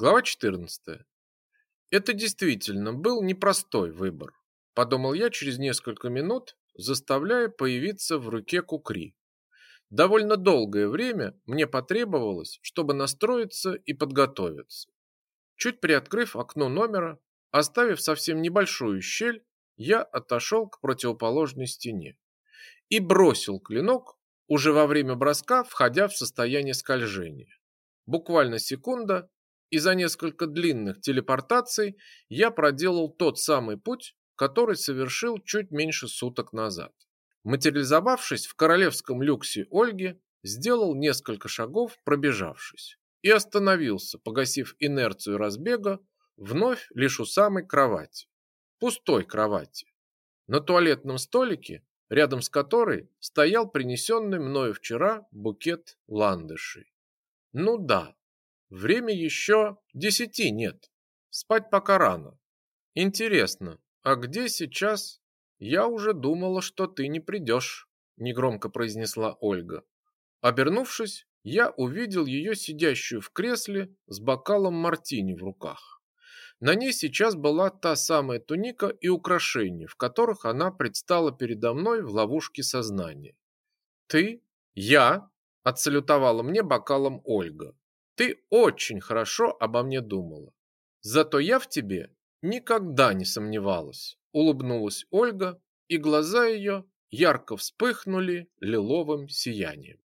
Глава 14. Это действительно был непростой выбор, подумал я через несколько минут, заставляя появиться в руке кукри. Довольно долгое время мне потребовалось, чтобы настроиться и подготовиться. Чуть приоткрыв окно номера, оставив совсем небольшую щель, я отошел к противоположной стене и бросил клинок, уже во время броска входя в состояние скольжения. Буквально секунда, и за несколько длинных телепортаций я проделал тот самый путь, который совершил чуть меньше суток назад. Материализовавшись в королевском люксе Ольги, сделал несколько шагов, пробежавшись, и остановился, погасив инерцию разбега, вновь лишь у самой кровати. Пустой кровати. На туалетном столике, рядом с которой стоял принесенный мною вчера букет ландышей. Ну да, время еще десяти нет. Спать пока рано. Интересно, а где сейчас «Я уже думала, что ты не придешь», – негромко произнесла Ольга. Обернувшись, я увидел ее сидящую в кресле с бокалом мартини в руках. На ней сейчас была та самая туника и украшения, в которых она предстала передо мной в ловушке сознания. «Ты? Я?» – отсалютовала мне бокалом Ольга. «Ты очень хорошо обо мне думала. Зато я в тебе никогда не сомневалась» улыбнулась Ольга, и глаза ее ярко вспыхнули лиловым сиянием.